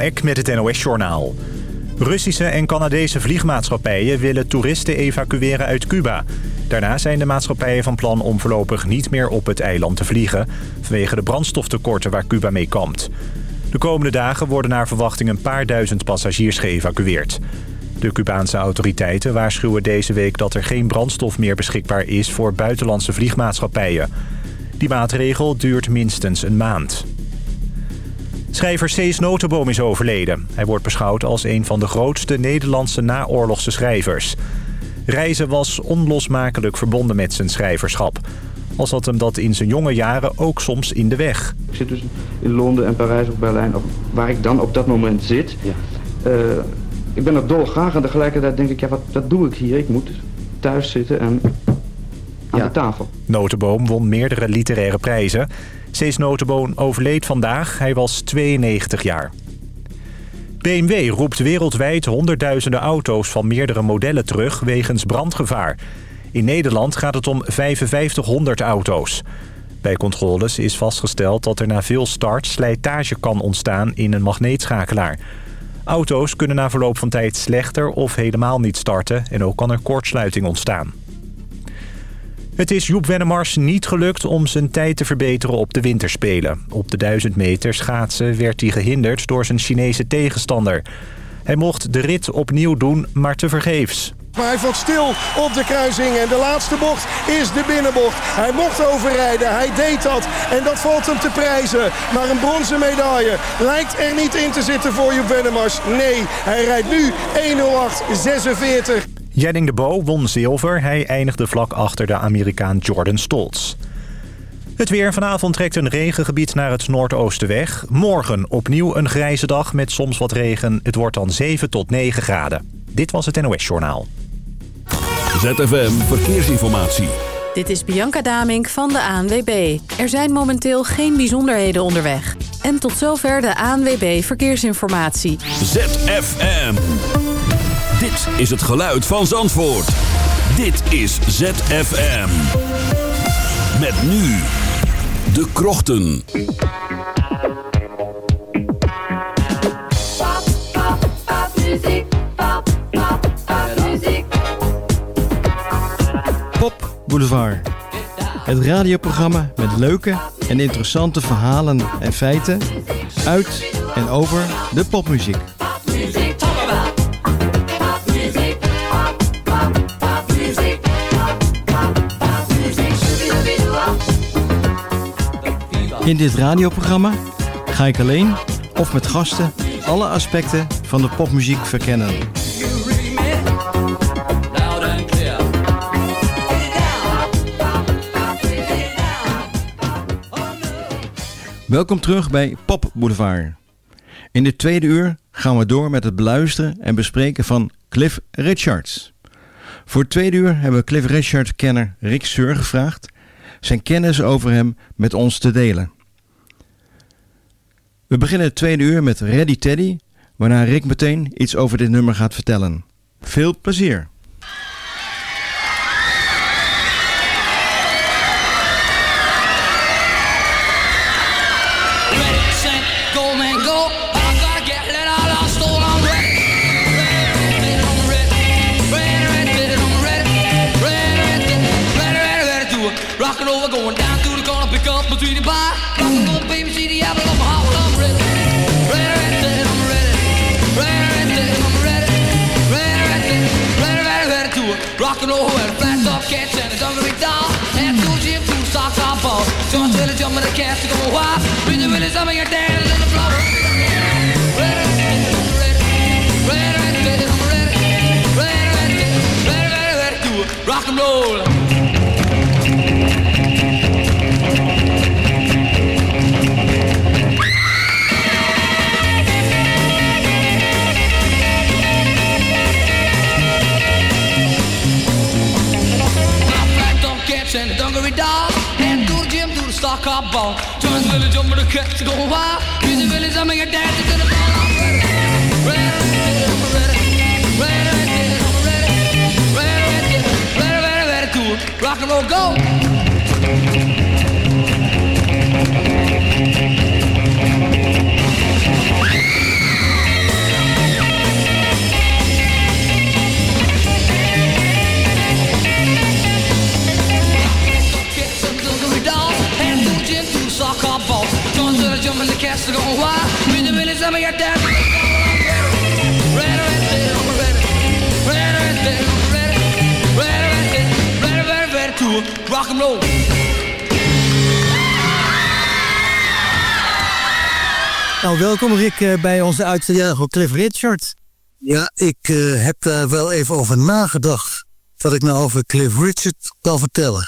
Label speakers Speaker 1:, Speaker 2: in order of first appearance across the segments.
Speaker 1: Eck met het NOS-journaal. Russische en Canadese vliegmaatschappijen willen toeristen evacueren uit Cuba. Daarna zijn de maatschappijen van plan om voorlopig niet meer op het eiland te vliegen... vanwege de brandstoftekorten waar Cuba mee kampt. De komende dagen worden naar verwachting een paar duizend passagiers geëvacueerd. De Cubaanse autoriteiten waarschuwen deze week dat er geen brandstof meer beschikbaar is voor buitenlandse vliegmaatschappijen. Die maatregel duurt minstens een maand. Schrijver Cees Notenboom is overleden. Hij wordt beschouwd als een van de grootste Nederlandse naoorlogse schrijvers. Reizen was onlosmakelijk verbonden met zijn schrijverschap. Al zat hem dat in zijn jonge jaren ook soms in de weg.
Speaker 2: Ik zit dus in Londen en Parijs of Berlijn, waar ik dan op dat moment zit. Ja. Uh, ik ben er dolgraag en tegelijkertijd denk ik, ja, wat, wat doe ik hier? Ik moet thuis zitten en aan de tafel.
Speaker 1: Notenboom won meerdere literaire prijzen. Cees Notenboom overleed vandaag. Hij was 92 jaar. BMW roept wereldwijd honderdduizenden auto's van meerdere modellen terug wegens brandgevaar. In Nederland gaat het om 5500 auto's. Bij controles is vastgesteld dat er na veel start slijtage kan ontstaan in een magneetschakelaar. Auto's kunnen na verloop van tijd slechter of helemaal niet starten en ook kan er kortsluiting ontstaan. Het is Joep Wennemars niet gelukt om zijn tijd te verbeteren op de winterspelen. Op de 1000 meter schaatsen werd hij gehinderd door zijn Chinese tegenstander. Hij mocht de rit opnieuw doen, maar tevergeefs.
Speaker 3: Maar hij valt stil op de kruising en de laatste bocht is de binnenbocht. Hij mocht overrijden, hij deed dat en dat valt hem te prijzen. Maar een bronzen medaille lijkt er niet in te zitten voor Joep Wennemars. Nee, hij rijdt nu 1.08.46.
Speaker 1: Jenning de Bo won zilver. Hij eindigde vlak achter de Amerikaan Jordan Stoltz. Het weer vanavond trekt een regengebied naar het noordoosten weg. Morgen opnieuw een grijze dag met soms wat regen. Het wordt dan 7 tot 9 graden. Dit was het NOS Journaal.
Speaker 4: ZFM Verkeersinformatie.
Speaker 5: Dit is Bianca Damink van de ANWB. Er zijn momenteel geen bijzonderheden onderweg. En tot zover de ANWB Verkeersinformatie.
Speaker 4: ZFM. Dit is het geluid van Zandvoort. Dit is ZFM. Met nu de krochten.
Speaker 6: Pop, pop, pop muziek. Pop, pop, pop muziek.
Speaker 7: Pop Boulevard. Het radioprogramma met leuke en interessante verhalen en feiten uit en over de popmuziek.
Speaker 6: Popmuziek.
Speaker 7: In dit radioprogramma ga ik alleen of met gasten alle aspecten van de popmuziek verkennen. Welkom terug bij Pop Boulevard. In dit tweede uur gaan we door met het beluisteren en bespreken van Cliff Richards. Voor het tweede uur hebben we Cliff Richard-kenner Rick Seur gevraagd zijn kennis over hem met ons te delen. We beginnen het tweede uur met Ready Teddy, waarna Rick meteen iets over dit nummer gaat vertellen. Veel plezier!
Speaker 8: It. Rockin' over, going down to the corner, pick up between the bar. Rockin' over, baby, see the apple of my heart. I'm ready. Ready, ready, I'm ready. Ready, ready, I'm ready. Ready, ready, ready, ready, ready to it. Rockin' over, and flat top cats and a dungaree doll. And two gym, two socks, on ball. Joint Willie jumping the cats to go wild. Really, really, something you dance in the floor. Ready, ready, I'm ready. Ready, ready, I'm ready. Ready, ready, ready, ready, ready to. Rock and roll. And a dungaree. And to the gym, to the stock ball. Willie jumping the cats to go wild. Really, something you dance to the ball. I'm ready, ready, ready to it. Rock and roll, go.
Speaker 9: let me get down to the ready, I'm ready. Ready, ready, I'm ready. Ready, ready, ready, ready, ready to rock and roll.
Speaker 10: Nou, welkom Rick eh, bij onze uitzending van Cliff Richard.
Speaker 11: Ja, ik eh, heb daar wel even over nagedacht. Wat ik nou over Cliff Richard kan vertellen.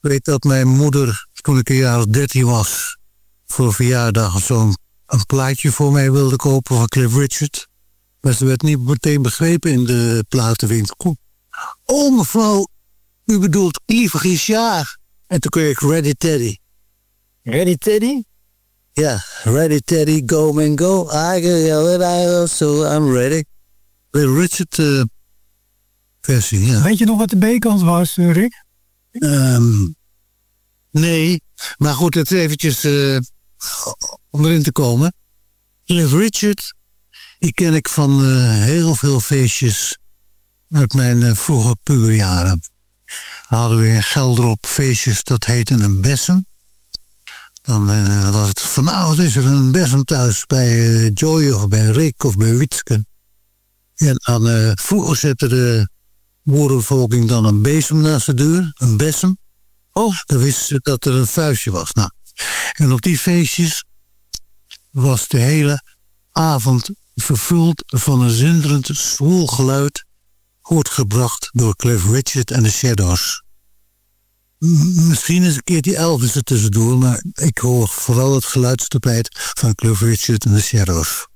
Speaker 11: Ik weet dat mijn moeder, toen ik een jaar of dertien was... voor verjaardag zo'n een plaatje voor mij wilde kopen van Cliff Richard. Maar ze werd niet meteen begrepen in de platenwinkel. Oh mevrouw, u bedoelt Cliff Richard. En toen kreeg ik Ready Teddy.
Speaker 10: Ready Teddy?
Speaker 11: Ja, Ready Teddy, go man go. I go, it, I go, so I'm ready. De Richard eh, versie, ja.
Speaker 12: Weet je nog wat de B-kant was, eh, Rick?
Speaker 11: Ehm, nee, maar goed, het eventjes eh, om erin te komen. Cliff Richard, die ken ik van eh, heel veel feestjes uit mijn eh, vroege puberjaren. Hadden we in Gelderop feestjes, dat heette een bessen. Dan eh, was het vanavond is er een bessen thuis bij Joy of bij Rick of bij Witske. En dan, vroeger zette de boerenbevolking dan een bezem naast de deur, een bessen. Oh, dan wisten ze dat er een vuistje was. Nou, en op die feestjes was de hele avond vervuld van een zinderend zwoel geluid, voortgebracht door Cliff Richard en de Shadows. M- Misschien eens een keer die Elvis er tussendoor, maar ik hoor vooral het geluidstapijt van Cliff Richard en de Shadows.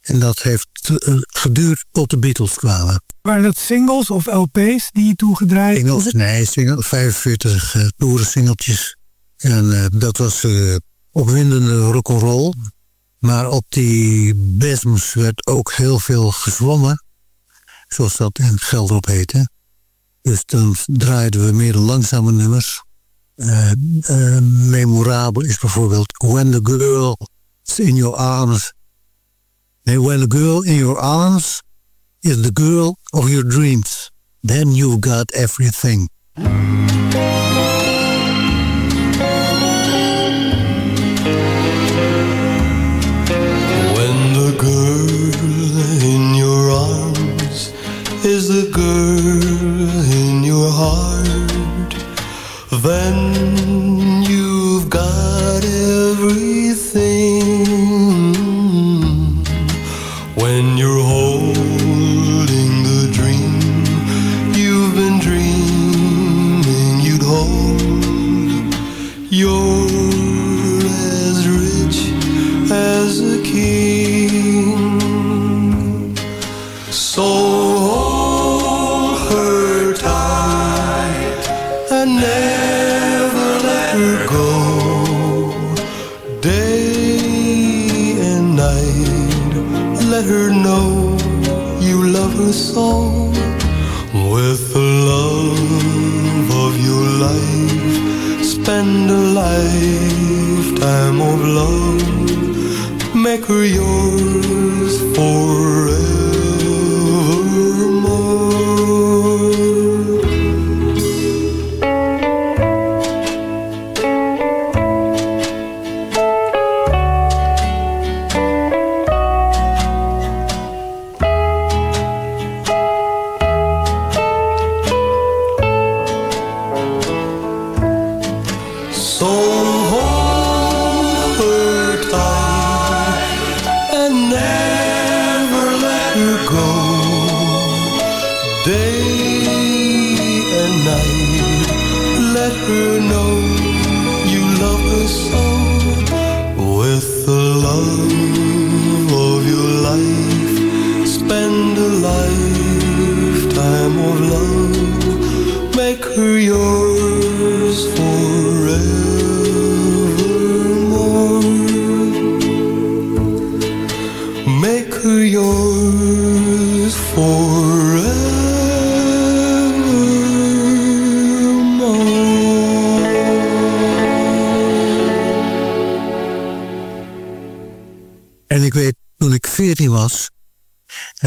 Speaker 11: En dat heeft eh, geduurd tot de Beatles kwamen.
Speaker 12: Waren dat singles of LP's die je toegedraaid?
Speaker 11: Singles, nee, single, 45 uh, toeren singeltjes. En eh, dat was eh, opwindende rock'n'roll. Maar op die besms werd ook heel veel gezwommen. Zoals dat in Gelderop heette. Dus dan draaiden we meer langzame nummers. Eh, memorabel is bijvoorbeeld When the Girl is in Your Arms. Nee, When the Girl in Your Arms is the girl of your dreams. Then you've got everything.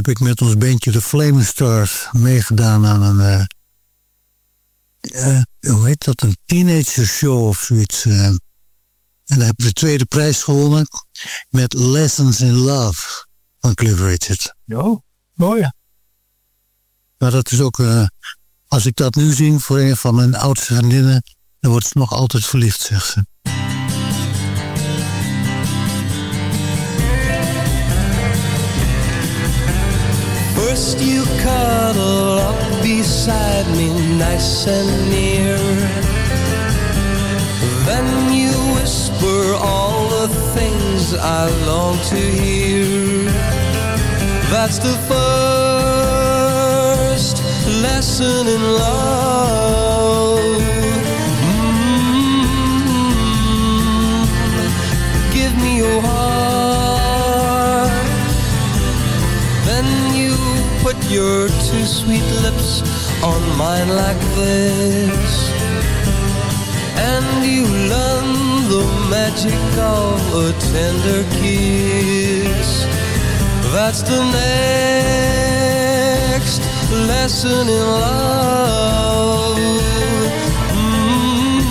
Speaker 11: Heb ik met ons bandje de Flaming Stars meegedaan aan een, eh, eh, hoe heet dat, een teenager show of zoiets. eh. En dan heb ik de tweede prijs gewonnen met Lessons in Love van Cliff Richard.
Speaker 12: Ja, mooi.
Speaker 11: Maar dat is ook, eh, als ik dat nu zing voor een van mijn oudste vriendinnen, dan wordt ze nog altijd verliefd, zegt ze.
Speaker 13: First you cuddle up beside me nice and near. Then you whisper all the things I long to hear. That's the first lesson in love your two sweet lips on mine like this. And you learn the magic of a tender kiss. That's the next lesson in love. Mm,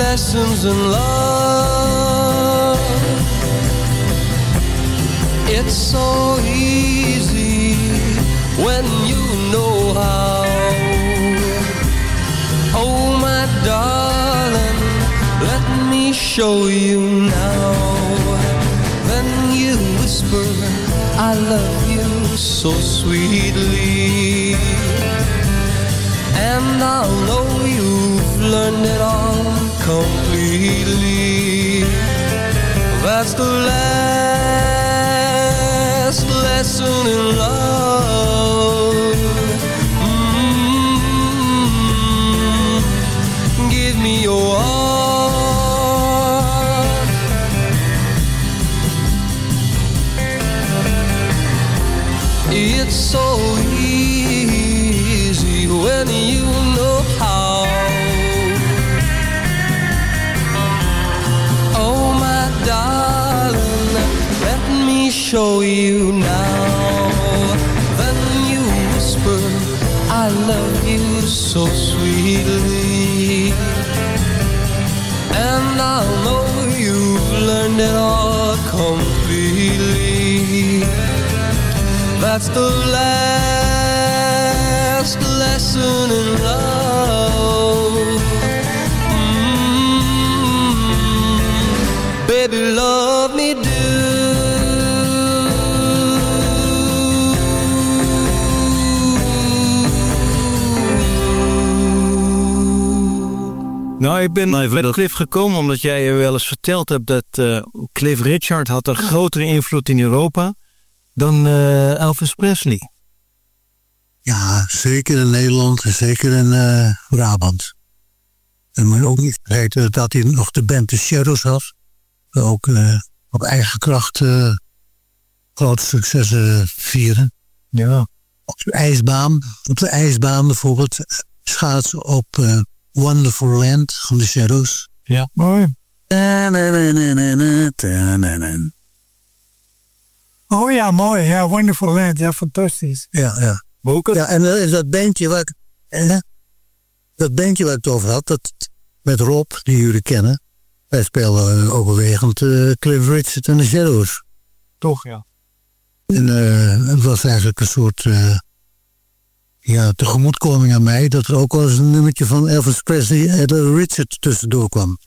Speaker 13: Lessons in love it's so easy when you know how. Oh, my darling, let me show you now. Then you whisper, I love you so sweetly. And I'll know you've learned it all completely. That's the last lesson in love. Mm, give me your heart. It's so easy when you know how. Oh, my darling, let me show you now. So sweetly. And I'll know you've learned it all completely. That's the last lesson in love. Mm, baby, love
Speaker 10: Nou, ik ben naar Verder Cliff gekomen omdat jij je wel eens verteld hebt dat eh, Cliff Richard had een grotere invloed in Europa dan eh, Elvis Presley.
Speaker 11: Ja, zeker in Nederland en zeker in eh, Brabant. En moet je ook niet vergeten dat hij nog de band The Shadows had. Ook eh, op eigen kracht eh, grote successen vieren.
Speaker 10: Ja.
Speaker 11: Op de ijsbaan, op de ijsbaan bijvoorbeeld, schaatsen op eh, Wonderful Land van The Shadows.
Speaker 10: Ja, mooi.
Speaker 12: Oh ja, mooi. Ja, Wonderful Land. Ja, fantastisch.
Speaker 11: Ja, ja. Ja, en eh, dat bandje waar ik, eh, dat bandje waar ik het over had, dat met Rob, die jullie kennen, wij spelen eh, overwegend eh, Cliff Richard en de Shadows.
Speaker 10: Toch, ja.
Speaker 11: En eh, het was eigenlijk een soort eh, ja, tegemoetkoming aan mij, dat er ook wel eens een nummertje van Elvis Presley en Richard tussendoor kwam.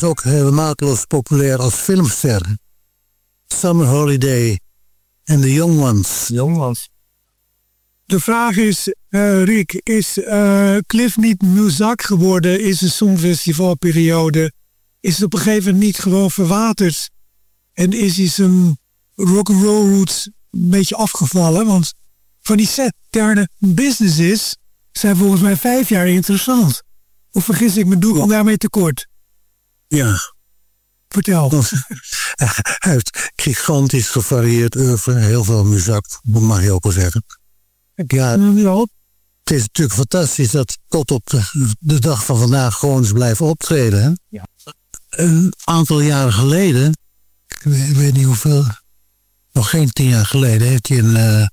Speaker 11: Was ook helemaal populair als filmster. Summer Holiday en The Young Ones.
Speaker 10: Young Ones.
Speaker 12: De vraag is, eh, Rick, is eh, Cliff niet muzak geworden in zijn songfestivalperiode? Is het op een gegeven moment niet gewoon verwaterd? En is hij zijn rock'n'roll roots een beetje afgevallen? Want van die interne businesses zijn volgens mij vijf jaar interessant. Of vergis ik me, doe ik daarmee tekort?
Speaker 11: Ja.
Speaker 12: Vertel.
Speaker 11: Hij heeft gigantisch gevarieerd oeuvre, heel veel muzak, mag je ook wel zeggen. Ja, het is natuurlijk fantastisch dat tot op de, de dag van vandaag gewoon eens blijven optreden. Hè?
Speaker 10: Ja.
Speaker 11: Een aantal jaren geleden, ik weet, niet hoeveel, nog geen tien jaar geleden, heeft hij een eh,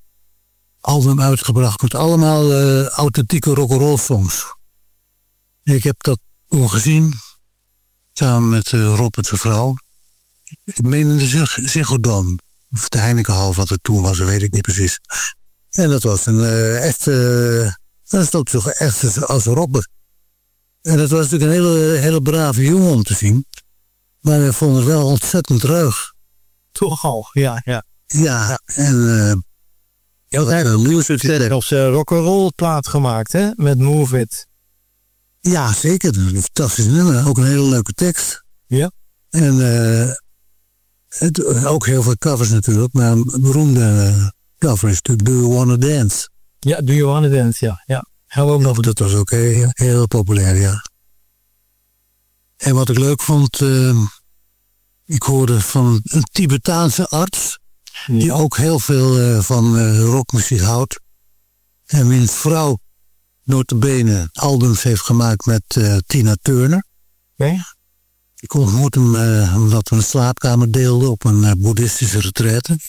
Speaker 11: album uitgebracht met allemaal eh, authentieke rock'n'roll songs. Ik heb dat toen gezien, samen met uh, Rob en zijn vrouw. Ik meen in de Zig- Ziggo Dome. Of de Heinekenhal wat het toen was, dat weet ik niet precies. En dat was een eh, echt, eh, dat stond toch echt als- als Robber. En dat was natuurlijk een hele, hele brave jongen om te zien. Maar we vonden het wel ontzettend ruig.
Speaker 10: Toch al, ja, ja.
Speaker 11: Ja, en eh ja, hij had een
Speaker 10: Zelfs uh, rock'n'roll plaat gemaakt, hè? Met Move It.
Speaker 11: Ja, zeker. Een fantastisch nummer. Ook een hele leuke tekst.
Speaker 10: Ja.
Speaker 11: En eh, het, ook heel veel covers natuurlijk. Maar een beroemde eh, cover is natuurlijk Do You Wanna Dance.
Speaker 10: Ja, Do You Wanna Dance, ja. ja. Nog
Speaker 11: Dat was ook heel, heel populair, ja. En wat ik leuk vond, eh, ik hoorde van een Tibetaanse arts, die ook heel veel eh, van eh, rockmuziek houdt. En wiens vrouw notabene albums heeft gemaakt met eh, Tina Turner.
Speaker 10: Oké.
Speaker 11: Ik ontmoette hem eh, omdat we een slaapkamer deelden op een eh, boeddhistische retraite.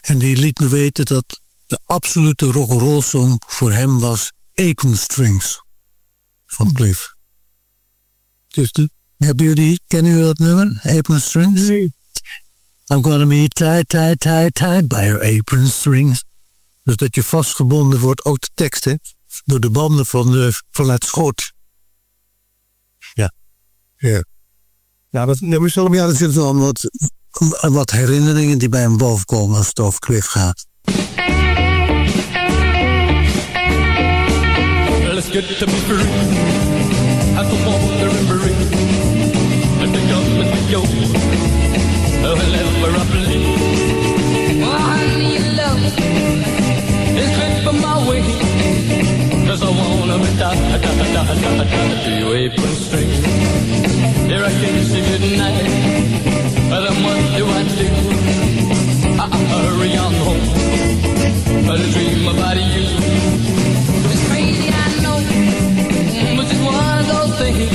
Speaker 11: En die liet me weten dat de absolute rock'n'roll song voor hem was Apron Strings van Cliff. Dus de, hebben jullie, kennen jullie dat nummer? Apron Strings?
Speaker 12: Nee.
Speaker 11: I'm gonna be tied, tied, tied, tied by your apron strings. Dus dat je vastgebonden wordt, ook de tekst, hè? Door de banden van, de, van het schot. Ja. Ja.
Speaker 10: Nou, dat nummer zullen
Speaker 11: Ja, er zitten wel wat, wat herinneringen die bij hem bovenkomen als het over Cliff gaat.
Speaker 8: Let's get da da to your apron. Here I goodnight. But do I do? I, I hurry on home. But I dream about you. It's crazy, I know, but it's one of those things.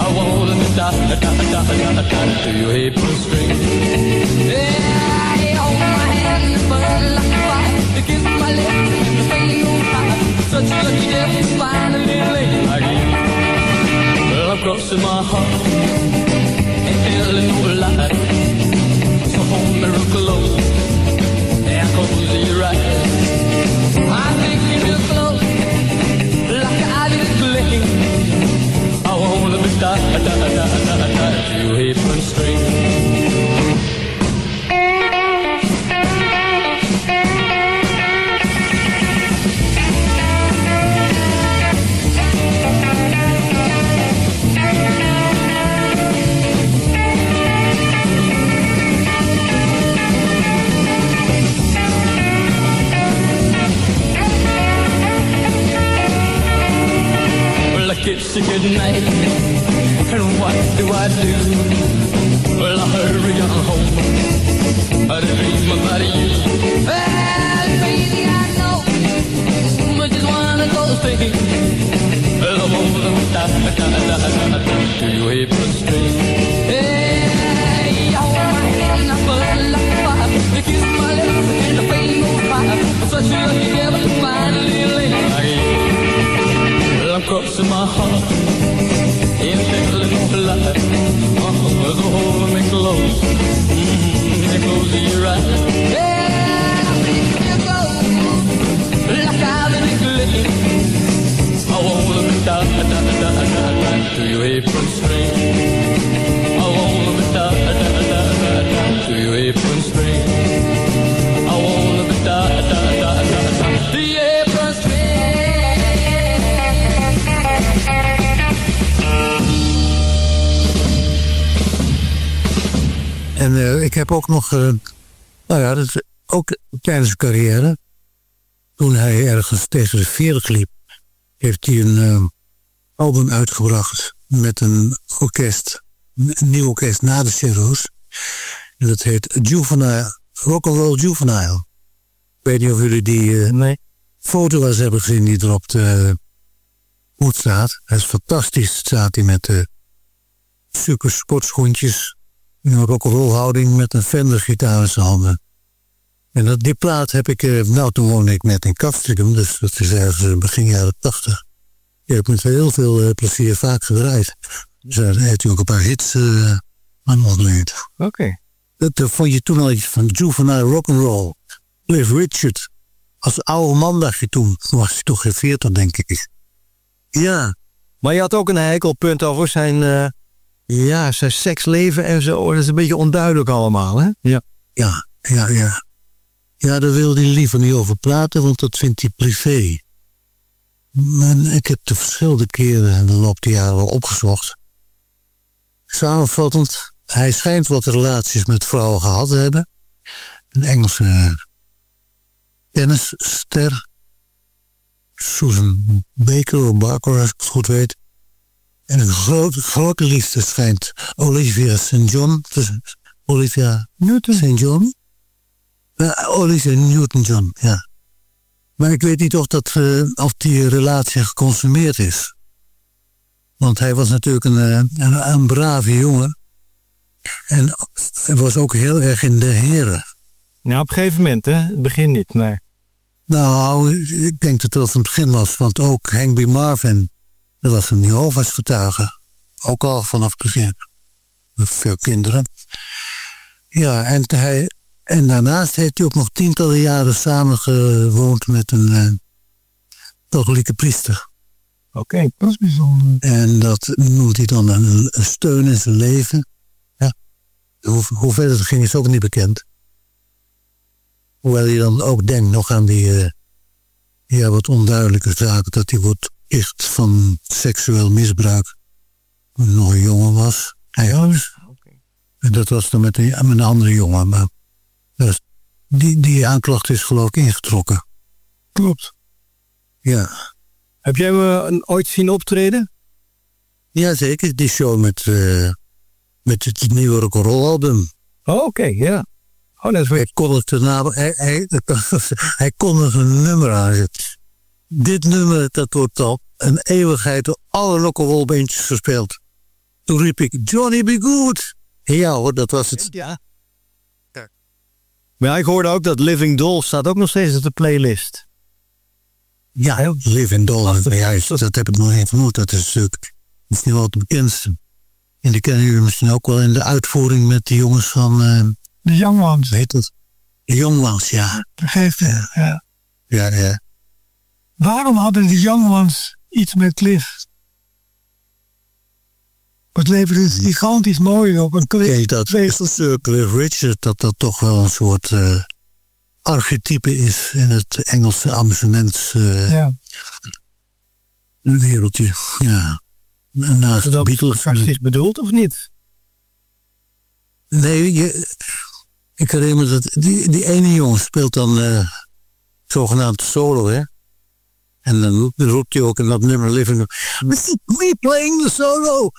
Speaker 8: I wanna da da da da da da to your apron string. Yeah, you hold my hand and burn like fire. Kiss my lips Such a lucky day to find a like you. Well, I'm crossing my heart and feeling no light. So hold me real close and close your eyes. I think you real close, like I did gleam. I wanna be da da da da to your apron string. Kiss you goodnight. And what do I do? Well, I hurry on home. I dream about you. Well, crazy, I know. But it's one of those things. Well, I'm over the da da da da da da heart in feeling no light. Oh, so hold me close, mm-hmm, close to your eyes. Yeah, I think you go like I've been a gleam. I wanna be da da da da da da to your apron string.
Speaker 11: Heb ook nog, eh, nou ja, dat, ook tijdens zijn carrière, toen hij ergens tegen de 40 liep, heeft hij een eh, album uitgebracht met een orkest, een nieuw orkest na de Zero's. En dat heet Juvenile, Rock'n'Roll Juvenile. Ik weet niet of jullie die eh, foto wel eens hebben gezien die er op de hoed staat. Hij is fantastisch, staat hij met de super sportschoentjes in een rock'n'roll houding met een Fender gitaar in zijn handen. En dat, die plaat heb ik, eh, nou toen woonde ik net in Kastrikum, dus dat is ergens eh, begin jaren tachtig. Die heb ik met heel veel eh, plezier vaak gedraaid. Dus daar heeft u ook een paar hits aan ontleend.
Speaker 10: Oké.
Speaker 11: Dat eh, vond je toen al iets van juvenile rock'n'roll. Cliff Richard. Als oude man dacht je toen. Toen was hij toch geen 40 denk ik. Ja.
Speaker 10: Maar je had ook een heikelpunt over zijn, ja, zijn seksleven en zo. Dat is een beetje onduidelijk allemaal, hè? Ja.
Speaker 11: Ja, ja, ja. Ja, daar wil hij liever niet over praten, want dat vindt hij privé. Maar ik heb de verschillende keren in de loop der jaren wel opgezocht. Samenvattend, hij schijnt wat relaties met vrouwen gehad te hebben. Een Engelse tennisster. Susan Baker of Barker, als ik het goed weet. En een grote, grote liefde schijnt Olivia St. John. te- Olivia St. John? Ja, Olivia Newton-John, ja. Maar ik weet niet of, dat, eh, of die relatie geconsumeerd is. Want hij was natuurlijk een, eh, een, een brave jongen. En hij was ook heel erg in de heren.
Speaker 10: Nou, op een gegeven moment, hè? Het begin niet, nee.
Speaker 11: Nou, ik denk dat dat het begin was. Want ook Hank B. Marvin, dat was een Jehovah's getuige. Ook al vanaf het begin. Veel kinderen. Ja, en, hij, en daarnaast heeft hij ook nog tientallen jaren samengewoond met een eh, katholieke priester.
Speaker 10: Oké, dat is bijzonder.
Speaker 11: En dat noemt hij dan een, een steun in zijn leven. Ja. Hoe, hoe verder het ging is ook niet bekend. Hoewel je dan ook denkt nog aan die eh, ja, wat onduidelijke zaken. Dat hij wordt echt van seksueel misbruik. Toen hij nog een jongen was. Hij was. En dat was dan met een, met een andere jongen. Maar dus die, die aanklacht is geloof ik ingetrokken.
Speaker 10: Klopt.
Speaker 11: Ja.
Speaker 10: Heb jij me een- ooit zien optreden?
Speaker 11: Jazeker, die show met, eh, met het nieuwe rock'n'roll album.
Speaker 10: Oh, oké, ja. Oh, dat is
Speaker 11: Hij kondigde, na, hij, hij, hij kondigde een nummer aan. Dit nummer, dat wordt al een eeuwigheid door alle rock'n'roll bandjes gespeeld. Toen riep ik, Johnny Be Good. Ja hoor, dat was het.
Speaker 10: Ja. Maar ik hoorde ook dat Living Doll staat ook nog steeds op de playlist.
Speaker 11: Ja, Living Doll. Ja, dat heb ik nog even vermoed. Dat is natuurlijk misschien wel het bekendste. En die kennen jullie misschien ook wel in de uitvoering met de jongens van... eh,
Speaker 12: De Young Ones.
Speaker 11: Weet dat? De Young Ones, ja.
Speaker 12: Vergeef het, ja.
Speaker 11: Ja, ja.
Speaker 12: Waarom hadden de Young Ones iets met Cliff? Het levert het gigantisch mooi op. Een cliff.
Speaker 11: Kijk, dat Sir Cliff Richard, dat dat toch wel een soort eh, archetype is in het Engelse amusements eh,
Speaker 12: Ja.
Speaker 11: wereldje. Ja. En Naast de Beatles.
Speaker 10: Sarcastisch bedoeld of niet?
Speaker 11: Nee, je, ik herinner me dat die, die ene jongen speelt dan eh zogenaamd solo, hè? En dan roept- roept hij ook in dat nummer Living. We playing the solo!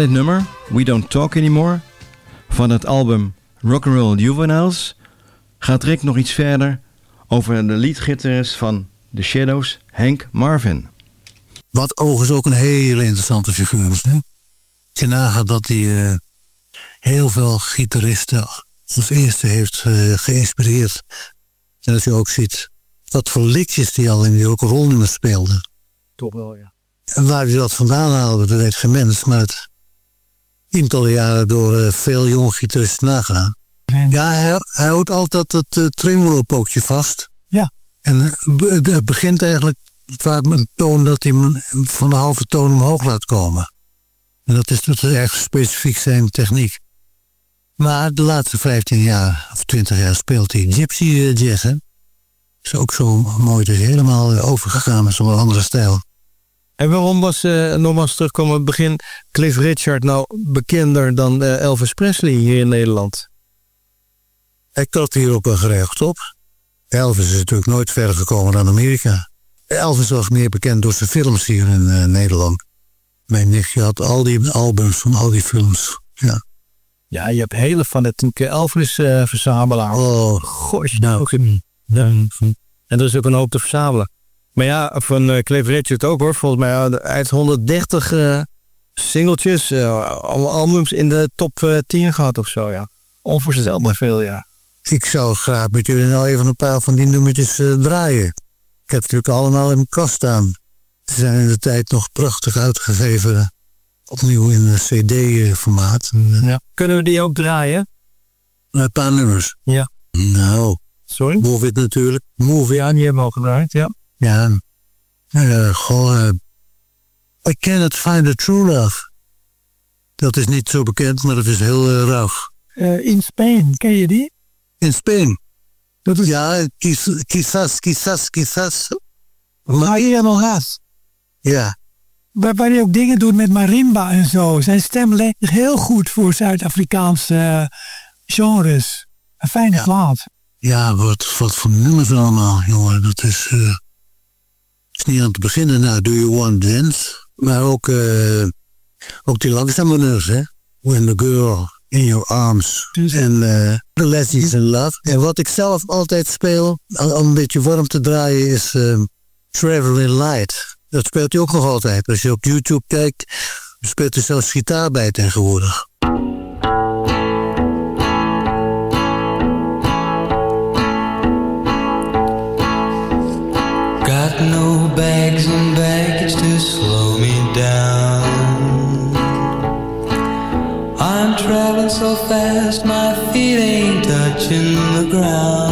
Speaker 7: Dit nummer, We Don't Talk Anymore, van het album Rock'n'Roll Juveniles, gaat Rick nog iets verder over de leadgitarist van The Shadows, Hank Marvin.
Speaker 11: Wat overigens ook een hele interessante figuur is. Hè? Als je nagaat dat hij eh, heel veel gitaristen als eerste heeft eh, geïnspireerd. En dat je ook ziet wat voor liedjes die al in die rock'n'roll nummers speelde.
Speaker 10: Toch wel, ja.
Speaker 11: En waar hij dat vandaan haalde, dat weet geen mens. Maar het tientallen jaren door eh, veel jonge gitaristen nagaan. Ja, hij, hij houdt altijd het uh, tremolo-pookje vast.
Speaker 12: Ja.
Speaker 11: En eh, be- het begint eigenlijk vaak met een toon dat hij van de halve toon omhoog laat komen. En dat is, dat is erg specifiek zijn techniek. Maar de laatste 15 jaar of 20 jaar speelt hij gypsy eh, jazz. Hè? Is ook zo mooi. Het is helemaal eh, overgegaan met zo'n andere stijl.
Speaker 10: En waarom was, eh nogmaals terugkomen op het begin, Cliff Richard nou bekender dan eh, Elvis Presley hier in Nederland?
Speaker 11: Ik trad hierop een gerecht op. Elvis is natuurlijk nooit verder gekomen dan Amerika. Elvis was meer bekend door zijn films hier in eh, Nederland. Mijn nichtje had al die albums van al die films. Ja.
Speaker 10: Ja, je hebt hele fanatieke Elvis-verzamelaar.
Speaker 11: Oh,
Speaker 10: gosh. Nou. En er is ook een hoop te verzamelen. Maar ja, van eh, Cliff Richard ook hoor. Volgens mij, hij heeft 130 eh singeltjes, eh, allemaal albums in de top eh, 10 gehad of zo, ja. Onvoorstelbaar veel, ja.
Speaker 11: Ik zou graag met jullie nou even een paar van die nummertjes eh, draaien. Ik heb natuurlijk allemaal in mijn kast staan. Ze zijn in de tijd nog prachtig uitgegeven. Opnieuw in een cd-formaat.
Speaker 10: Ja. Kunnen we die ook draaien?
Speaker 11: Een paar nummers.
Speaker 10: Ja.
Speaker 11: Nou.
Speaker 10: Sorry?
Speaker 11: Move It natuurlijk. Move It.
Speaker 10: Ja, die hebben we al gedraaid, ja.
Speaker 11: Ja. Uh, goh, eh, I Cannot Find a True Love. Dat is niet zo bekend, maar dat is heel uh, rauw.
Speaker 12: Eh, in Spain, ken je die?
Speaker 11: In Spain?
Speaker 12: Dat is...
Speaker 11: Ja, quizás, quizás, quizás.
Speaker 12: Maria.
Speaker 11: Ja.
Speaker 12: Waar, waar hij ook dingen doet met marimba en zo. Zijn stem leent heel goed voor Zuid-Afrikaanse genres. Een fijne
Speaker 11: Ja.
Speaker 12: plaat.
Speaker 11: Ja, wat, wat voor nummers allemaal, jongen. Dat is, niet aan te beginnen. Nou, Do You Want Dance? Maar ook, eh, ook die langzame nummers, hè. When the Girl in Your Arms. En eh The Lessons in Love. En wat ik zelf altijd speel, om een beetje warm te draaien, is eh, Traveling Light. Dat speelt hij ook nog altijd. Als je op YouTube kijkt, speelt hij zelfs gitaar bij tegenwoordig.
Speaker 13: Traveling so fast, my feet ain't touching the ground.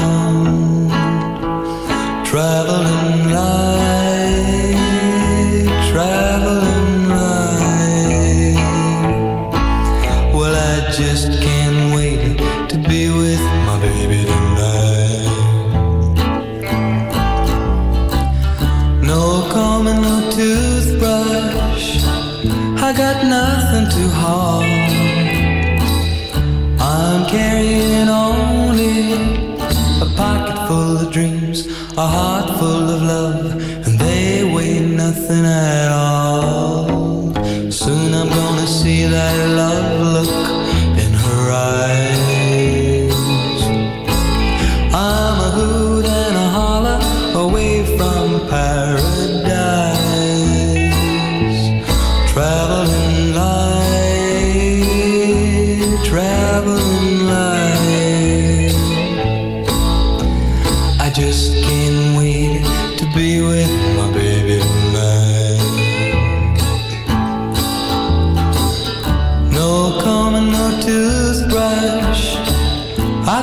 Speaker 13: Nothing at all.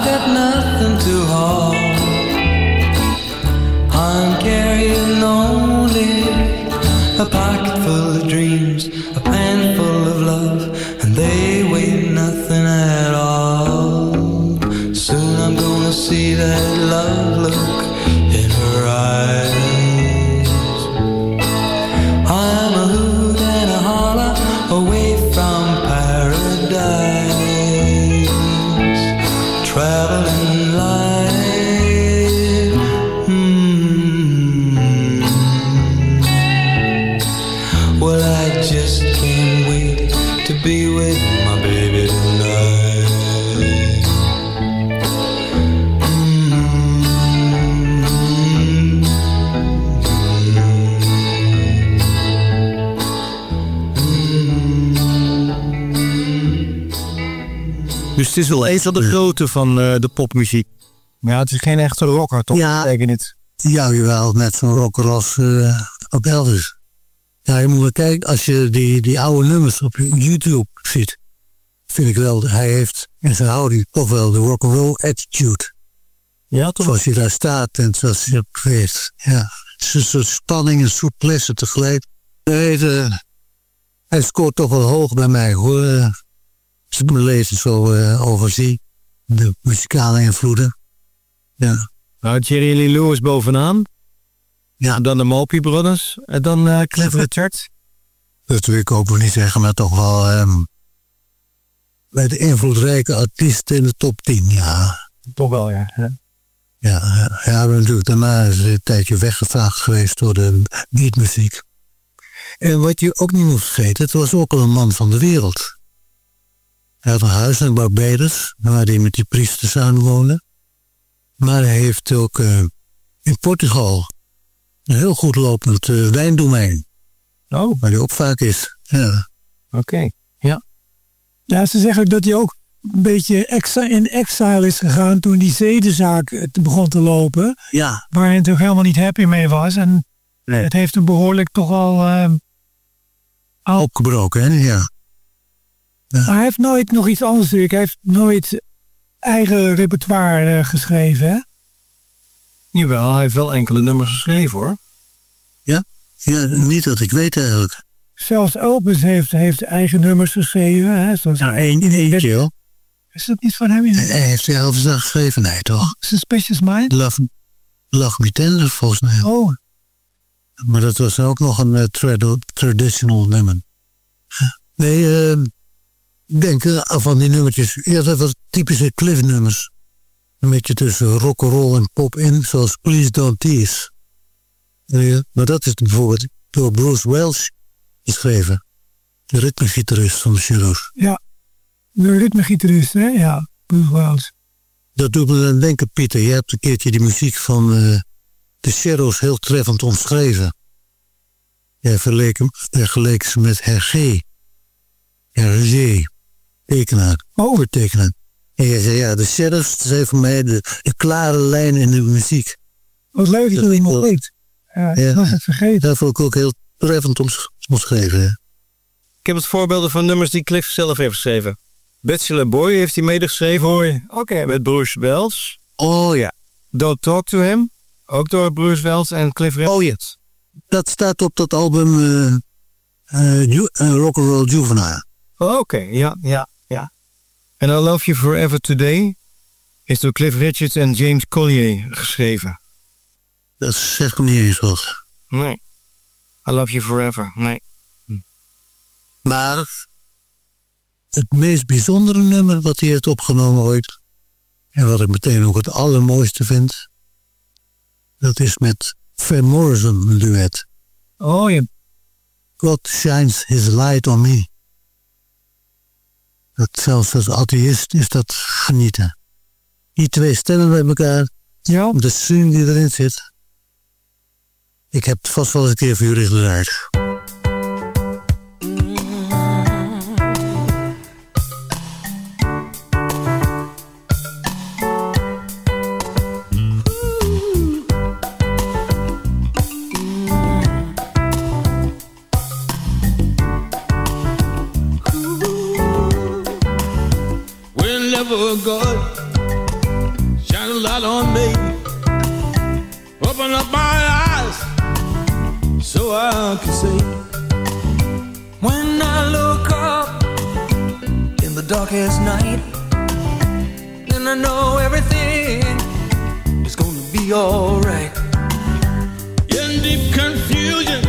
Speaker 13: Got nothing
Speaker 10: het is wel een van de grote van eh, de popmuziek. Maar ja, het is geen echte rocker, toch?
Speaker 11: Ja.
Speaker 10: Zeker niet.
Speaker 11: Ja, jawel, met zo'n rocker als eh, op Elvis. Ja, je moet wel kijken, als je die, die oude nummers op YouTube ziet, vind ik wel, hij heeft in zijn houding toch wel de rock'n'roll attitude.
Speaker 10: Ja, toch?
Speaker 11: Zoals hij daar staat en zoals hij dat heeft. Ja, het is een soort spanning en souplesse tegelijk. Nee, hij scoort toch wel hoog bij mij, hoor. Als ik mijn leven zo eh, overzie, de muzikale invloeden. Ja.
Speaker 10: Nou, Jerry Lee Lewis bovenaan.
Speaker 11: Ja.
Speaker 10: Dan de Mopie Brothers. En dan eh Cliff Richard.
Speaker 11: Dat wil ik ook wel niet zeggen, maar toch wel ehm, bij de invloedrijke artiesten in de top 10, ja.
Speaker 10: Toch wel, ja.
Speaker 11: Ja, ja, ja maar natuurlijk daarna is een tijdje weggevaagd geweest door de beatmuziek. En wat je ook niet moet vergeten, het was ook al een man van de wereld. Hij huis in Barbados, waar hij met die priesters aan woonde. Maar hij heeft ook eh, in Portugal een heel goed lopend eh, wijndomein.
Speaker 10: Oh.
Speaker 11: Waar hij ook vaak is. Ja.
Speaker 10: Oké, ja.
Speaker 12: Ja, ze zeggen dat hij ook een beetje exa in exile is gegaan toen die zedenzaak eh, begon te lopen.
Speaker 11: Ja.
Speaker 12: Waar hij natuurlijk helemaal niet happy mee was. En het heeft hem behoorlijk toch al... al
Speaker 11: Opgebroken, hè? Ja.
Speaker 12: Maar hij heeft nooit nog iets anders natuurlijk. Hij heeft nooit eigen repertoire eh, geschreven, hè?
Speaker 10: Jawel, hij heeft wel enkele nummers geschreven, hoor.
Speaker 11: Ja? Ja, niet dat ik weet eigenlijk.
Speaker 12: Zelfs Elvis heeft, heeft eigen nummers geschreven. Hè? Zoals
Speaker 11: Nou, één in eentje, joh.
Speaker 12: Is dat niet van hem?
Speaker 11: Hij hij heeft dat geschreven? Nee, toch?
Speaker 12: Suspicious Mind?
Speaker 11: Love, Love Me Tender, volgens mij.
Speaker 12: Oh.
Speaker 11: Maar dat was ook nog een eh, trad- traditional nummer. Nee, eh, denk eh, van die nummertjes. Ja, dat was typische Cliff-nummers. Een beetje tussen rock'n'roll en pop in, zoals Please Don't Tease. Eh, maar dat is bijvoorbeeld door Bruce Welch geschreven. De ritmegitarist van de Shadows.
Speaker 12: Ja. De ritmegitarist, hè? Ja. Bruce Welch.
Speaker 11: Dat doet me dan denken, Pieter. Je hebt een keertje die muziek van eh, de Shadows heel treffend omschreven. Jij verleek hem, vergeleek ze met Hergé. Hergé. Tekenaar.
Speaker 12: Oh.
Speaker 11: Tekenaar. En jij zei, ja, de Shadows zijn voor mij de, de klare lijn in de muziek.
Speaker 12: Wat leuk dat je iemand weet. Ja, ik was het vergeten.
Speaker 11: Dat vond ik ook heel treffend oms- omschreven. hè.
Speaker 10: Ik heb het voorbeelden van nummers die Cliff zelf heeft geschreven. Bachelor Boy heeft hij medegeschreven.
Speaker 12: Boy, oké.
Speaker 10: Met Bruce Welch.
Speaker 11: Oh ja.
Speaker 10: Don't Talk to Him. Ook door Bruce Welch en Cliff Richard.
Speaker 11: Oh ja. Dat staat op dat album eh eh, Ju- eh, Rock'n'Roll Juvenile.
Speaker 10: Oh, Oké, ja, ja, ja. En I Love You Forever Today is door Cliff Richards en James Collier geschreven.
Speaker 11: Dat zegt me niet eens wat.
Speaker 10: Nee. I Love You Forever, nee.
Speaker 11: Maar het meest bijzondere nummer wat hij heeft opgenomen ooit... en wat ik meteen ook het allermooiste vind... dat is met Van Morrison een duet.
Speaker 12: Oh ja.
Speaker 11: God shines his light on me. Dat zelfs als atheïst is dat genieten. Die twee stemmen bij elkaar.
Speaker 12: Ja.
Speaker 11: De swing die erin zit. Ik heb het vast wel eens een keer voor jullie gedraaid.
Speaker 8: Whenever God shine a light on me, open up my eyes so I can see.
Speaker 13: When I look up in the darkest night, then I know everything is gonna be alright.
Speaker 8: In deep confusion,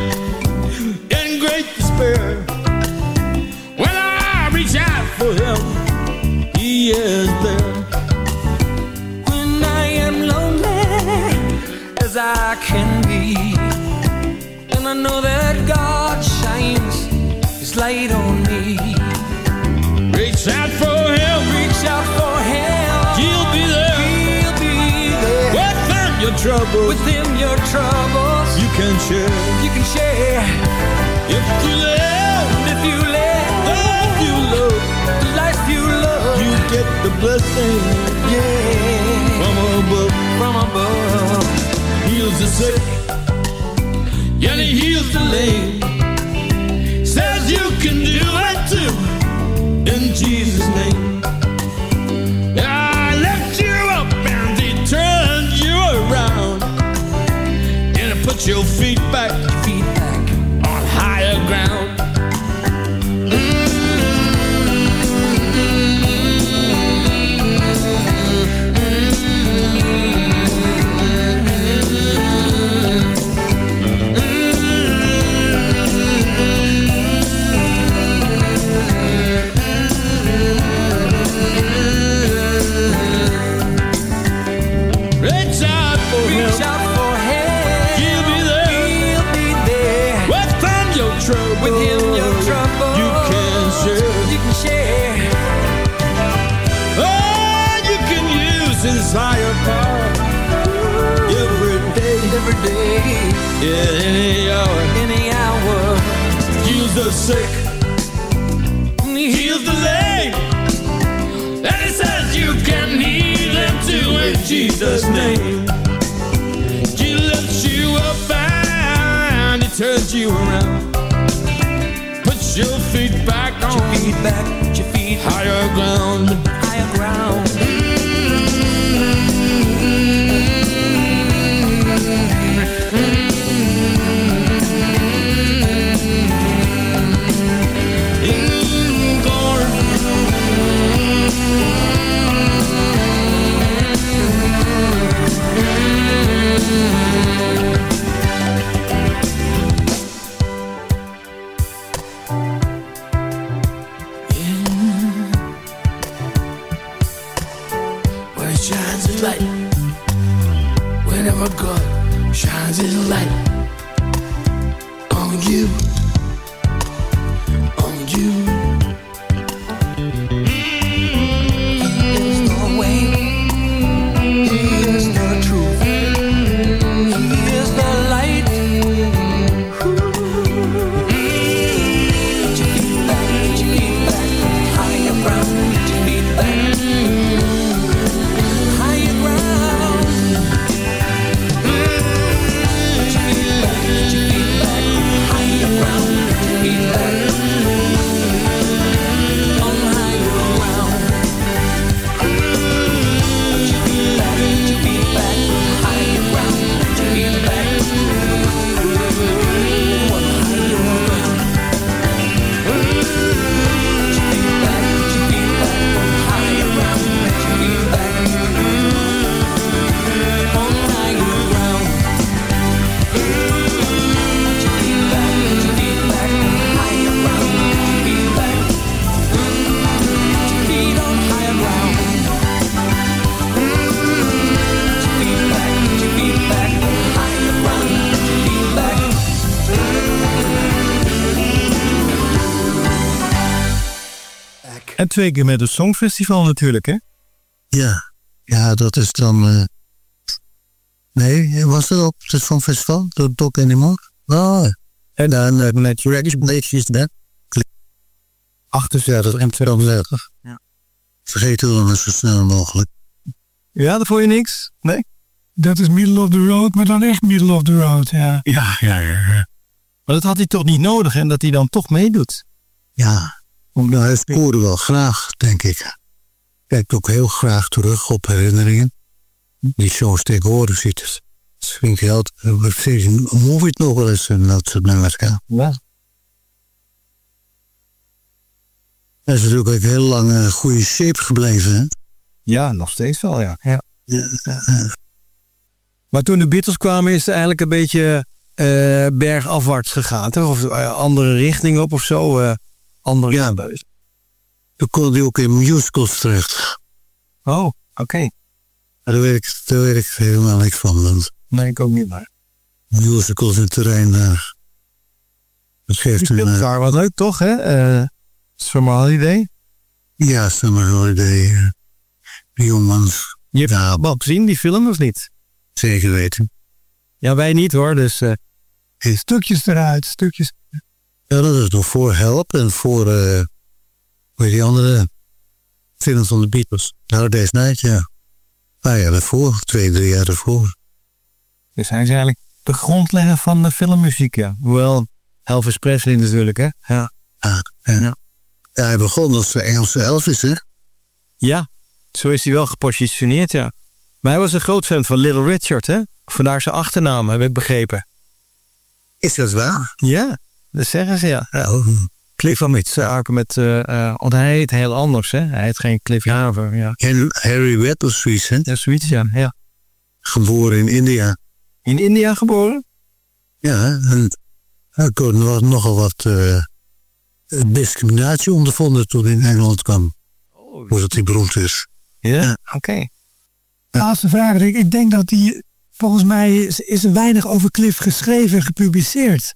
Speaker 8: in great despair, when I reach out for Him, He is there.
Speaker 13: When I am lonely as I can be, and I know that God shines His light on me.
Speaker 8: Reach out for help.
Speaker 9: Reach out for help.
Speaker 8: He'll be there.
Speaker 9: He'll be there.
Speaker 8: Within your troubles.
Speaker 9: Within your troubles.
Speaker 8: You can share.
Speaker 9: You can share.
Speaker 8: If you get the blessing.
Speaker 9: Yeah.
Speaker 8: From above.
Speaker 9: From above.
Speaker 8: Heals the sick. And he heals the lame. Says you can do it too. In Jesus' name. I lift you up and he turned you around. And he put your feet back. The sick. he Heals the lame. And he says you can heal them too in Jesus' name. He lifts you up and he turns you around. Puts your feet back on.
Speaker 9: Your feet back. Your feet
Speaker 8: higher ground.
Speaker 10: En twee keer met het Songfestival natuurlijk, hè?
Speaker 11: Ja, ja, dat is dan. eh, Nee, was dat op het Songfestival? Dat Doc Anymore? Oh, en dan uh, met is dat. 38 en 32.
Speaker 10: Ja.
Speaker 11: Vergeet het dan zo snel mogelijk.
Speaker 10: Ja, dat vond je niks? Nee?
Speaker 12: Dat is middle of the road, maar dan echt middle of the road, ja.
Speaker 10: Ja, ja, ja. Maar dat had hij toch niet nodig en dat hij dan toch meedoet?
Speaker 11: Ja, nou, hij scoorde wel graag, denk ik. Kijkt ook heel graag terug op herinneringen. Die shows tegenwoordig ziet. Dus vind ik altijd, we zien movie het nog wel eens en dat soort nummers gaan.
Speaker 10: Ja.
Speaker 11: Hij is natuurlijk ook heel lang een goede shape gebleven, hè?
Speaker 10: Ja, nog steeds wel, ja. ja. Maar toen de Beatles kwamen is het eigenlijk een beetje eh, bergafwaarts gegaan, toch? Of eh, andere richting op of zo. eh, andere
Speaker 11: Ja.
Speaker 10: buis.
Speaker 11: Toen kon hij ook in musicals terecht.
Speaker 10: Oh, oké.
Speaker 11: Maar Daar weet ik, daar weet ik helemaal niks van. Want
Speaker 10: Nee, ik ook niet maar.
Speaker 11: musicals in terrein daar. Dat geeft
Speaker 10: Die
Speaker 11: een... eh,
Speaker 10: daar wat leuk, toch? Hè? Eh Summer Holiday.
Speaker 11: Ja, Summer Holiday. eh, De jongens.
Speaker 10: Je hebt ja. Bob gezien, die film of niet?
Speaker 11: Zeker weten.
Speaker 10: Ja, wij niet hoor, dus... eh,
Speaker 12: Stukjes eruit, stukjes.
Speaker 11: Ja, dat is nog voor Help en voor... eh hoe heet die andere films van de Beatles? Nou, Day's Night, ja. Paar jaar daarvoor, twee, drie jaar daarvoor.
Speaker 10: Dus hij is eigenlijk de grondlegger van de filmmuziek, ja. Hoewel, Elvis Presley natuurlijk, hè? Ja.
Speaker 11: Ja, ja. ja hij begon als de Engelse Elvis, hè?
Speaker 10: Ja, zo is hij wel gepositioneerd, ja. Maar hij was een groot fan van Little Richard, hè? Vandaar zijn achternaam, heb ik begrepen.
Speaker 11: Is dat waar?
Speaker 10: Ja, dat zeggen ze, ja. Cliff van Mitzaak met... eh uh, want hij heet heel anders, hè? Hij heet geen Cliff Haver, ja.
Speaker 11: En Harry Webb of zoiets, hè?
Speaker 10: Ja, zoiets, ja. ja.
Speaker 11: Geboren in India.
Speaker 10: In India geboren?
Speaker 11: Ja, en hij kon nog, nogal wat uh, discriminatie ondervonden toen hij in Engeland kwam. Oh. Voordat hij beroemd is.
Speaker 10: Ja, ja. oké. Okay.
Speaker 12: Laatste vraag, Rick. Ik denk dat die... Volgens mij is, is er weinig over Cliff geschreven en gepubliceerd.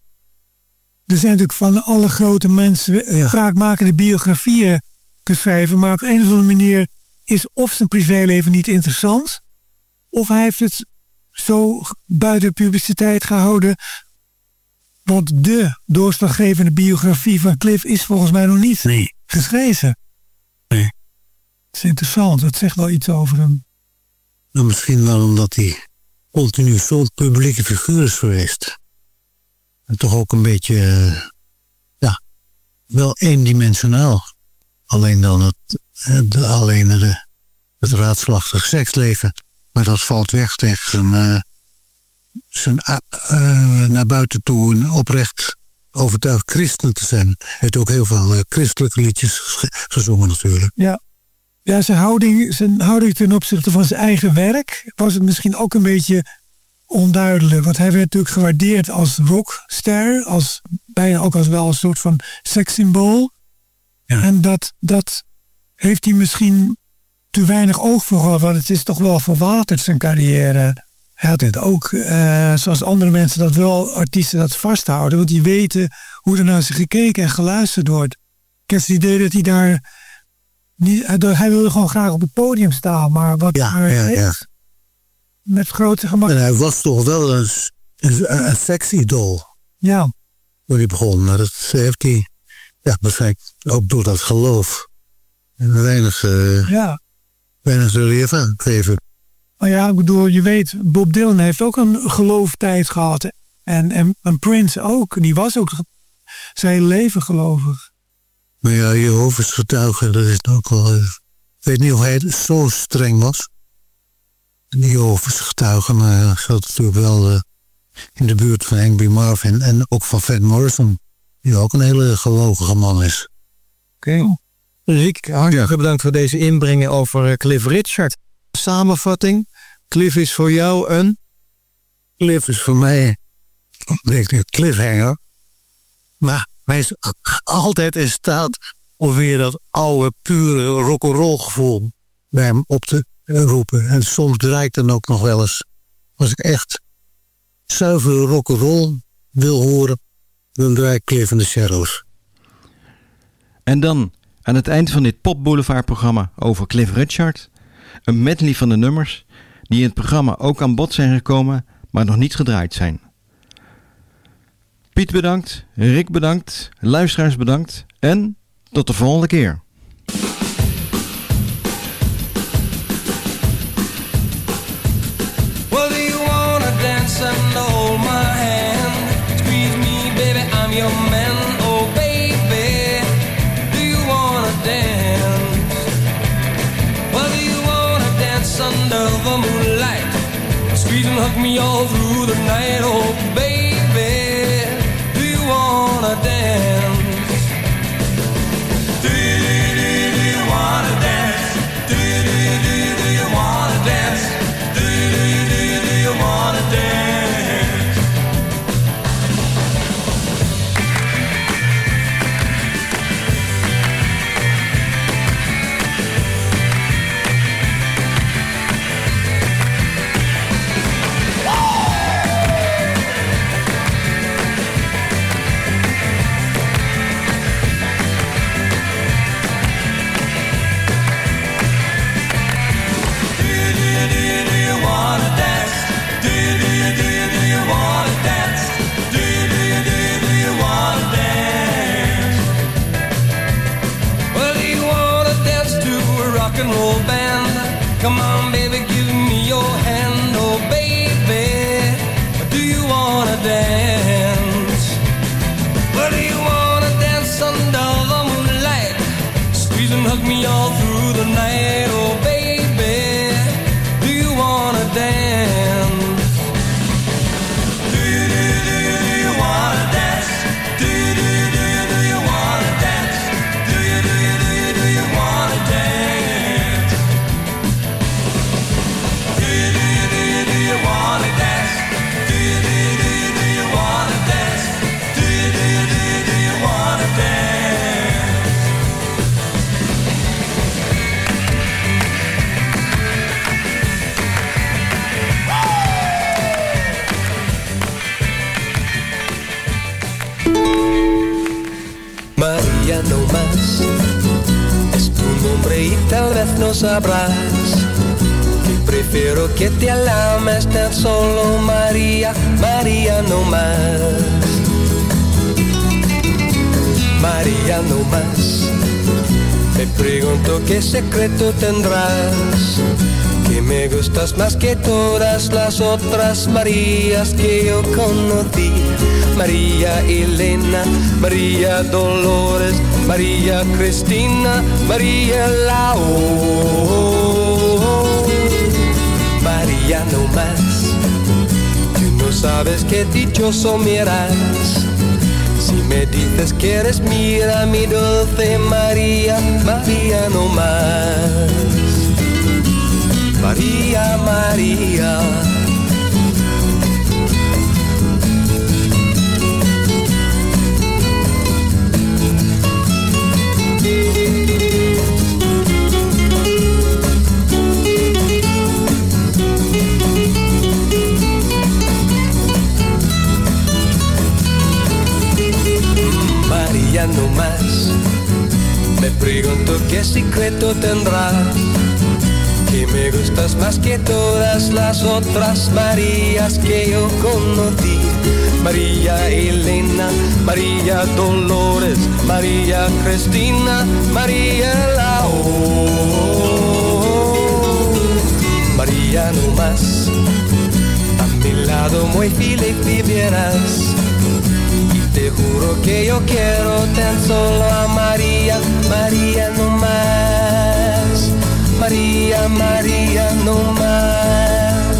Speaker 12: Er zijn natuurlijk van alle grote mensen ja. vaak maken de biografieën geschreven, maar op een of andere manier is of zijn privéleven niet interessant, of hij heeft het zo buiten publiciteit gehouden. Want de doorslaggevende biografie van Cliff is volgens mij nog niet
Speaker 11: nee.
Speaker 12: geschreven.
Speaker 11: Nee.
Speaker 12: Het is interessant, het zegt wel iets over hem.
Speaker 11: Nou, misschien wel omdat hij continu zo'n publieke figuur is geweest. En toch ook een beetje, uh, ja, wel eendimensionaal. Alleen dan het, de, alleen de, het raadslachtig seksleven. Maar dat valt weg tegen zijn, uh, zijn uh, naar buiten toe een oprecht overtuigd christen te zijn. Hij heeft ook heel veel christelijke liedjes gezongen natuurlijk.
Speaker 12: Ja. Ja, zijn houding, zijn houding ten opzichte van zijn eigen werk was het misschien ook een beetje onduidelijk. Want hij werd natuurlijk gewaardeerd als rockster, als, bijna ook als wel een soort van sekssymbool.
Speaker 11: Ja.
Speaker 12: En dat, dat heeft hij misschien te weinig oog voor gehad, want het is toch wel verwaterd zijn carrière. Hij had het ook, uh, zoals andere mensen dat wel, artiesten dat vasthouden, want die weten hoe er naar ze gekeken en geluisterd wordt. Ik heb het idee dat hij daar niet, hij wilde gewoon graag op het podium staan, maar wat
Speaker 11: ja, ja, ja.
Speaker 12: Met grote gemak.
Speaker 11: En hij was toch wel een, een, een sexy doll.
Speaker 12: Ja.
Speaker 11: Toen hij begon, maar dat heeft hij, ja, waarschijnlijk ook door dat geloof. En weinig, uh,
Speaker 12: ja.
Speaker 11: weinig relief aan geven.
Speaker 12: Maar ja, ik bedoel, je weet, Bob Dylan heeft ook een gelooftijd gehad. En, en, en Prince ook, die was ook zijn leven gelovig.
Speaker 11: Maar ja, Jehovah's getuigen, dat is ook wel... Uh, ik weet niet of hij zo streng was. Jehovah's getuigen, maar hij zat natuurlijk wel uh, in de buurt van B. Marvin. En ook van Van Morrison, die ook een hele gelovige man is.
Speaker 10: Oké. Okay. Riek, hartelijk ja. bedankt voor deze inbreng over uh, Cliff Richard. Samenvatting, Cliff is voor jou een...
Speaker 11: Cliff is voor mij een cliffhanger. Maar hij is altijd in staat om weer dat oude, pure rock'n'roll gevoel bij hem op te roepen. En soms draait dan ook nog wel eens. Als ik echt zuiver rock'n'roll wil horen, dan draai ik Cliff in the Shadows.
Speaker 7: En dan, aan het eind van dit Pop Boulevard programma over Cliff Richard, een medley van de nummers die in het programma ook aan bod zijn gekomen, maar nog niet gedraaid zijn. Piet bedankt, Rick bedankt, luisteraars bedankt en tot de volgende keer.
Speaker 13: Man. Oh, baby, do you wanna dance? Well, do you wanna dance under the moonlight? Squeeze and hug me all through the night. Oh, baby, María no más es tu nombre y tal vez no sabrás que prefiero que te alames tan solo María, María no más. María no más. Me pregunto qué secreto tendrás. Que me gustas más que todas las otras Marías que yo conocí. María Elena, María Dolores, María Cristina, María Lao. María no más. Tú no sabes qué dichoso me harás. Si me dices que eres mía, mi dulce María, María no más. María, María. No más. Me pregunto qué secreto tendrás. Que me gustas más que todas las otras Marías que yo conocí. María Elena, María Dolores, María Cristina, María Lao. María no más. A mi lado muy feliz vivieras. Juro que yo quiero tan solo a María, María no más. María, María no más.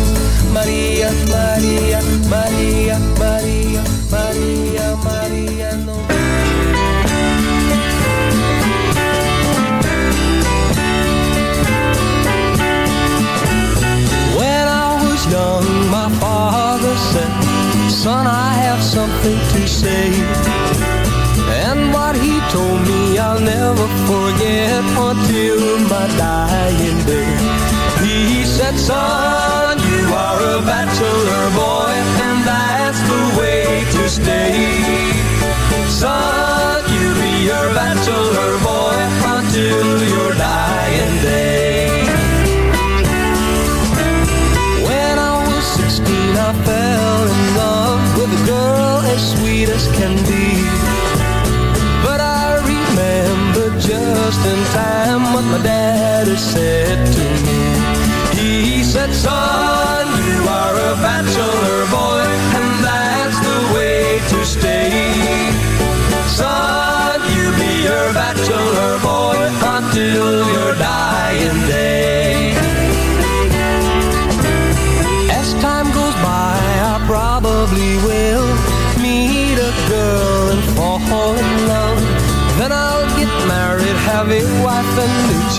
Speaker 13: María, María, María, María, María until my dying day. He said, Son, you are a bachelor boy, and that's the way to stay. Son, said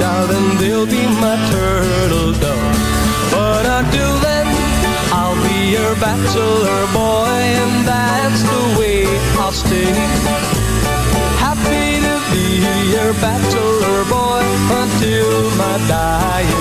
Speaker 13: child, and they'll be my turtle dove. But until then, I'll be your bachelor boy, and that's the way I'll stay. Happy to be your bachelor boy until my dying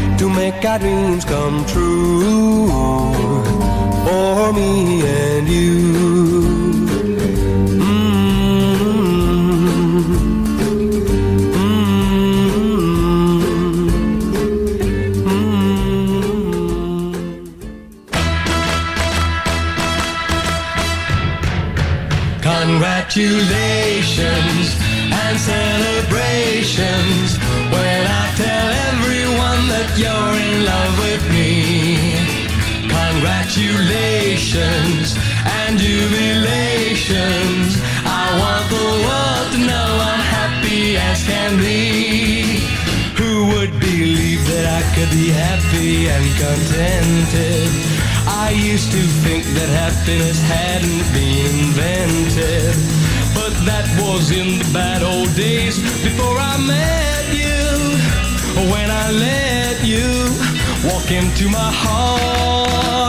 Speaker 13: to make our dreams come true for me and you. Mm-hmm. Mm-hmm. Mm-hmm. Congratulations and celebrations Congratulations and jubilations. I want the world to know I'm happy as can be. Who would believe that I could be happy and contented? I used to think that happiness hadn't been invented. But that was in the bad old days before I met you. When I let you walk into my heart.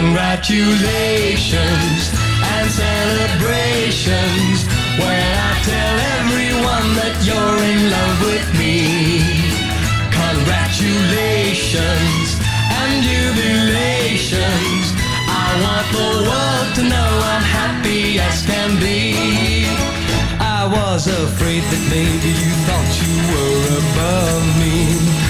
Speaker 13: Congratulations and celebrations when I tell everyone that you're in love with me. Congratulations and jubilations. I want the world to know I'm happy as can be. I was afraid that maybe you thought you were above me.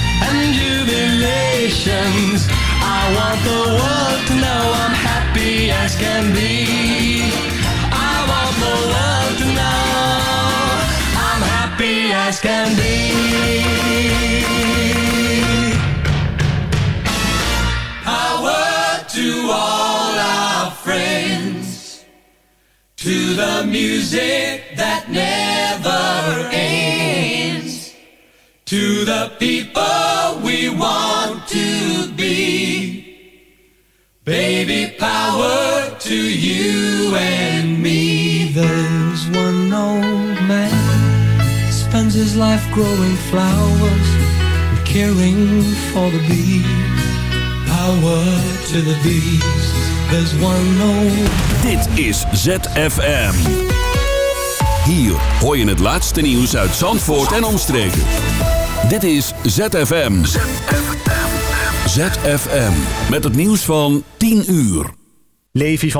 Speaker 13: and jubilations. I want the world to know I'm happy as can be. I want the world to know I'm happy as can be. A to all our friends, to the music that never ends. To the people Baby power to you and me. There's one old man spends his life growing flowers and caring for the bees. Power to the bees. There's one old
Speaker 4: Dit is ZFM. Hier hoor je het laatste nieuws uit Zandvoort en omstreken. Dit is ZFM. ZFM. Met het nieuws van 10 uur.
Speaker 1: Levi